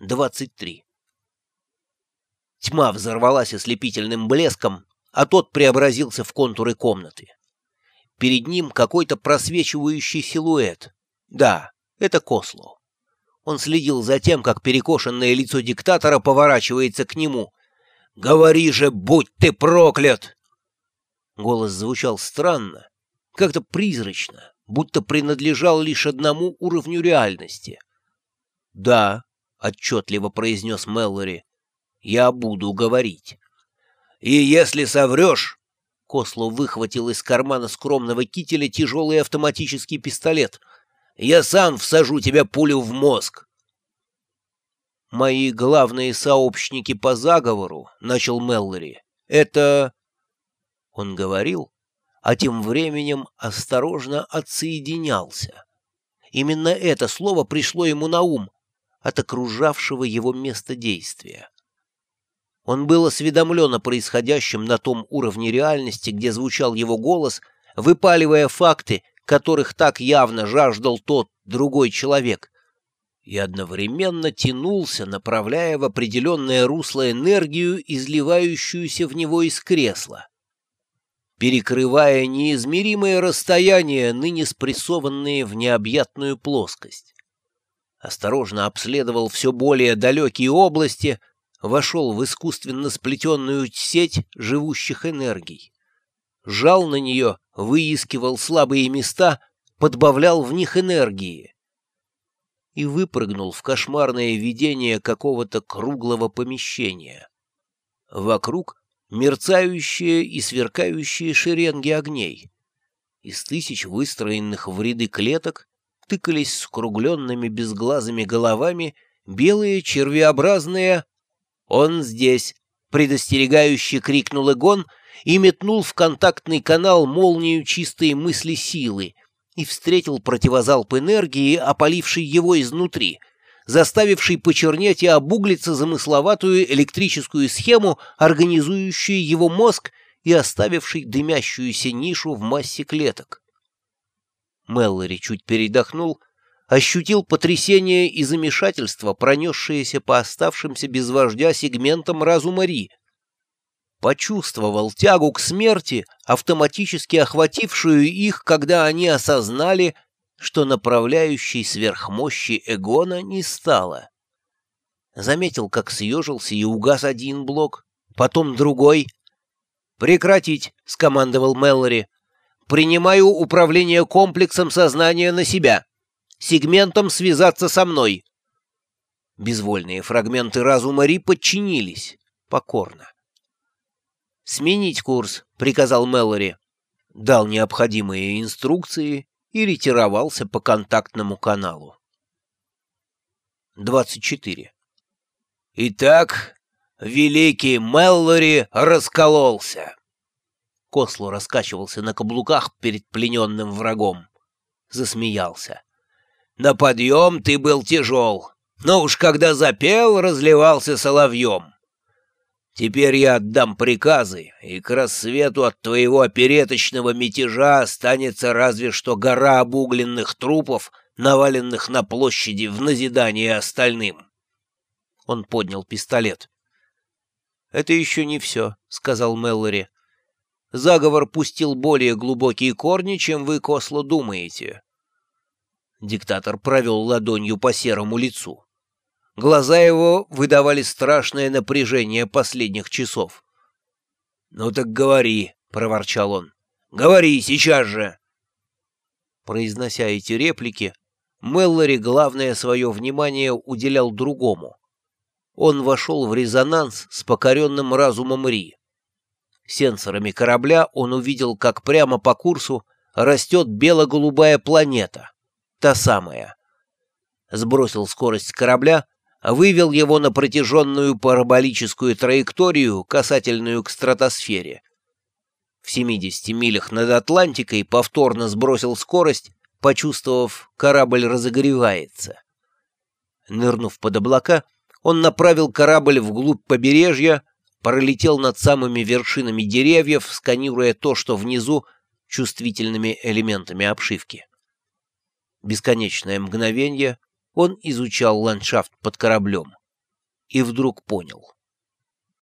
23. Тьма взорвалась ослепительным блеском, а тот преобразился в контуры комнаты. Перед ним какой-то просвечивающий силуэт. Да, это Косло. Он следил за тем, как перекошенное лицо диктатора поворачивается к нему. «Говори же, будь ты проклят!» Голос звучал странно, как-то призрачно, будто принадлежал лишь одному уровню реальности. «Да», — отчетливо произнес Мэллори, — «я буду говорить». «И если соврешь...» Косло выхватил из кармана скромного кителя тяжелый автоматический пистолет. «Я сам всажу тебя пулю в мозг!» «Мои главные сообщники по заговору», — начал Меллори, — «это...» Он говорил, а тем временем осторожно отсоединялся. Именно это слово пришло ему на ум от окружавшего его места действия. Он был осведомлен о происходящем на том уровне реальности, где звучал его голос, выпаливая факты, которых так явно жаждал тот, другой человек, и одновременно тянулся, направляя в определенное русло энергию, изливающуюся в него из кресла. Перекрывая неизмеримые расстояния, ныне спрессованные в необъятную плоскость. Осторожно обследовал все более далекие области, вошел в искусственно сплетенную сеть живущих энергий. Жал на нее, выискивал слабые места, подбавлял в них энергии. И выпрыгнул в кошмарное видение какого-то круглого помещения. Вокруг мерцающие и сверкающие шеренги огней. Из тысяч выстроенных в ряды клеток тыкались скругленными безглазыми головами белые червеобразные «Он здесь!» — предостерегающе крикнул Эгон и метнул в контактный канал молнию чистой мысли силы и встретил противозалп энергии, опаливший его изнутри, заставивший почернеть и обуглиться замысловатую электрическую схему, организующую его мозг и оставивший дымящуюся нишу в массе клеток. Меллори чуть передохнул ощутил потрясение и замешательство, пронесшееся по оставшимся без вождя сегментам разума Ри. Почувствовал тягу к смерти, автоматически охватившую их, когда они осознали, что направляющей сверхмощи Эгона не стало. Заметил, как съежился и угас один блок, потом другой. «Прекратить!» — скомандовал Мэллори. «Принимаю управление комплексом сознания на себя» сегментом связаться со мной. Безвольные фрагменты разума Ри подчинились покорно. «Сменить курс», — приказал Мэлори. Дал необходимые инструкции и ретировался по контактному каналу. 24. Итак, великий Мэллори раскололся. Косло раскачивался на каблуках перед плененным врагом. Засмеялся. На подъем ты был тяжел, но уж когда запел, разливался соловьем. Теперь я отдам приказы, и к рассвету от твоего опереточного мятежа останется разве что гора обугленных трупов, наваленных на площади в назидание остальным. Он поднял пистолет. «Это еще не все», — сказал Меллори. «Заговор пустил более глубокие корни, чем вы, Косло, думаете. Диктатор провел ладонью по серому лицу. Глаза его выдавали страшное напряжение последних часов. «Ну так говори», — проворчал он. «Говори сейчас же!» Произнося эти реплики, Меллори главное свое внимание уделял другому. Он вошел в резонанс с покоренным разумом Ри. Сенсорами корабля он увидел, как прямо по курсу растет бело-голубая планета та самая. Сбросил скорость корабля, вывел его на протяженную параболическую траекторию, касательную к стратосфере. В 70 милях над Атлантикой повторно сбросил скорость, почувствовав, корабль разогревается. Нырнув под облака, он направил корабль вглубь побережья, пролетел над самыми вершинами деревьев, сканируя то, что внизу, чувствительными элементами обшивки. Бесконечное мгновение он изучал ландшафт под кораблем. и вдруг понял.